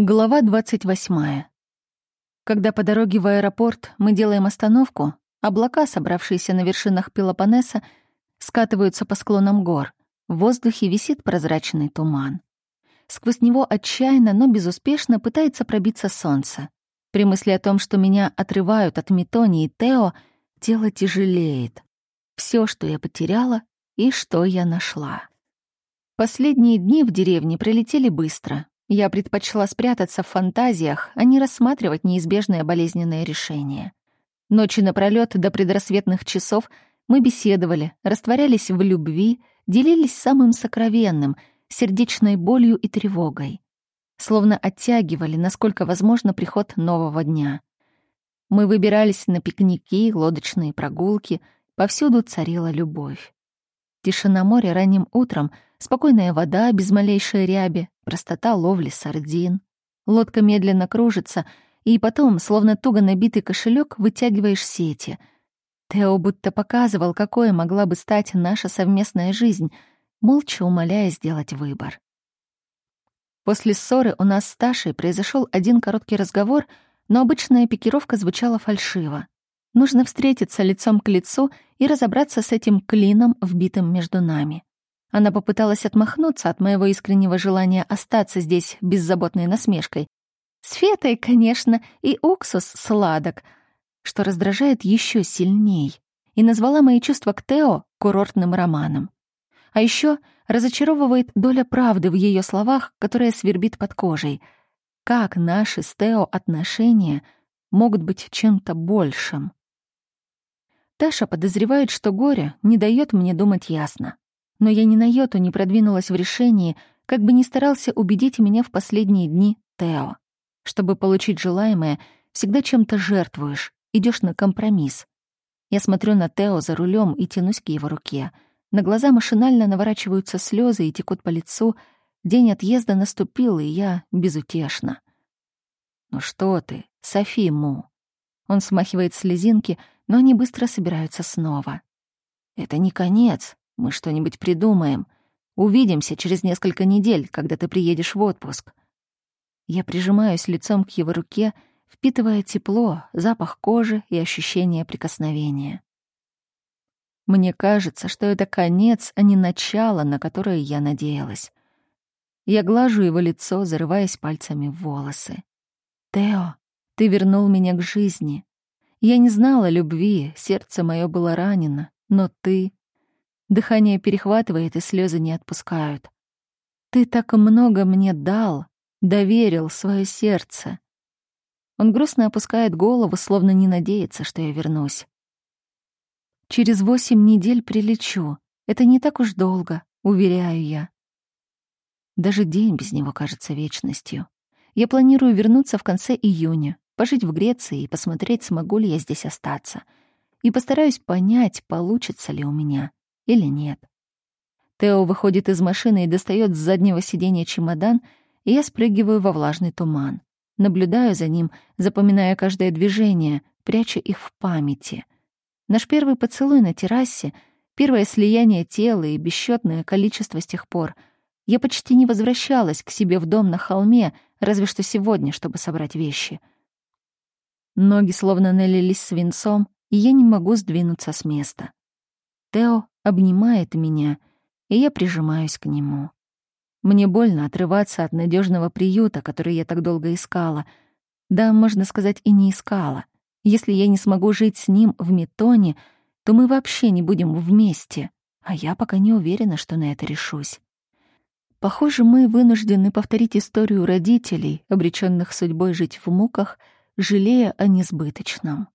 Глава 28. Когда по дороге в аэропорт мы делаем остановку, облака, собравшиеся на вершинах Пелопоннеса, скатываются по склонам гор. В воздухе висит прозрачный туман. Сквозь него отчаянно, но безуспешно пытается пробиться солнце. При мысли о том, что меня отрывают от Метони и Тео, тело тяжелеет. Все, что я потеряла и что я нашла. Последние дни в деревне пролетели быстро. Я предпочла спрятаться в фантазиях, а не рассматривать неизбежное болезненное решение. Ночи напролёт до предрассветных часов мы беседовали, растворялись в любви, делились самым сокровенным, сердечной болью и тревогой. Словно оттягивали, насколько возможно, приход нового дня. Мы выбирались на пикники, лодочные прогулки, повсюду царила любовь. Тишина моря ранним утром, спокойная вода без малейшей ряби, простота ловли сардин. Лодка медленно кружится, и потом, словно туго набитый кошелек, вытягиваешь сети. Тео будто показывал, какой могла бы стать наша совместная жизнь, молча умоляя сделать выбор. После ссоры у нас с Ташей произошел один короткий разговор, но обычная пикировка звучала фальшиво. Нужно встретиться лицом к лицу и разобраться с этим клином, вбитым между нами. Она попыталась отмахнуться от моего искреннего желания остаться здесь беззаботной насмешкой. С фетой, конечно, и уксус сладок, что раздражает еще сильней, и назвала мои чувства к Тео курортным романом. А еще разочаровывает доля правды в ее словах, которая свербит под кожей. Как наши с Тео отношения могут быть чем-то большим? Таша подозревает, что горе не дает мне думать ясно но я ни на йоту не продвинулась в решении, как бы ни старался убедить меня в последние дни Тео. Чтобы получить желаемое, всегда чем-то жертвуешь, идешь на компромисс. Я смотрю на Тео за рулем и тянусь к его руке. На глаза машинально наворачиваются слезы и текут по лицу. День отъезда наступил, и я безутешна. «Ну что ты, Софи Му?» Он смахивает слезинки, но они быстро собираются снова. «Это не конец. Мы что-нибудь придумаем. Увидимся через несколько недель, когда ты приедешь в отпуск. Я прижимаюсь лицом к его руке, впитывая тепло, запах кожи и ощущение прикосновения. Мне кажется, что это конец, а не начало, на которое я надеялась. Я глажу его лицо, зарываясь пальцами в волосы. «Тео, ты вернул меня к жизни. Я не знала любви, сердце мое было ранено, но ты Дыхание перехватывает, и слезы не отпускают. «Ты так много мне дал, доверил свое сердце». Он грустно опускает голову, словно не надеется, что я вернусь. «Через восемь недель прилечу. Это не так уж долго, уверяю я. Даже день без него кажется вечностью. Я планирую вернуться в конце июня, пожить в Греции и посмотреть, смогу ли я здесь остаться. И постараюсь понять, получится ли у меня или нет. Тео выходит из машины и достает с заднего сиденья чемодан, и я спрыгиваю во влажный туман. Наблюдаю за ним, запоминая каждое движение, пряча их в памяти. Наш первый поцелуй на террасе, первое слияние тела и бесчетное количество с тех пор. Я почти не возвращалась к себе в дом на холме, разве что сегодня, чтобы собрать вещи. Ноги словно налились свинцом, и я не могу сдвинуться с места. Тео обнимает меня, и я прижимаюсь к нему. Мне больно отрываться от надежного приюта, который я так долго искала. Да, можно сказать, и не искала. Если я не смогу жить с ним в Метоне, то мы вообще не будем вместе, а я пока не уверена, что на это решусь. Похоже, мы вынуждены повторить историю родителей, обреченных судьбой жить в муках, жалея о несбыточном.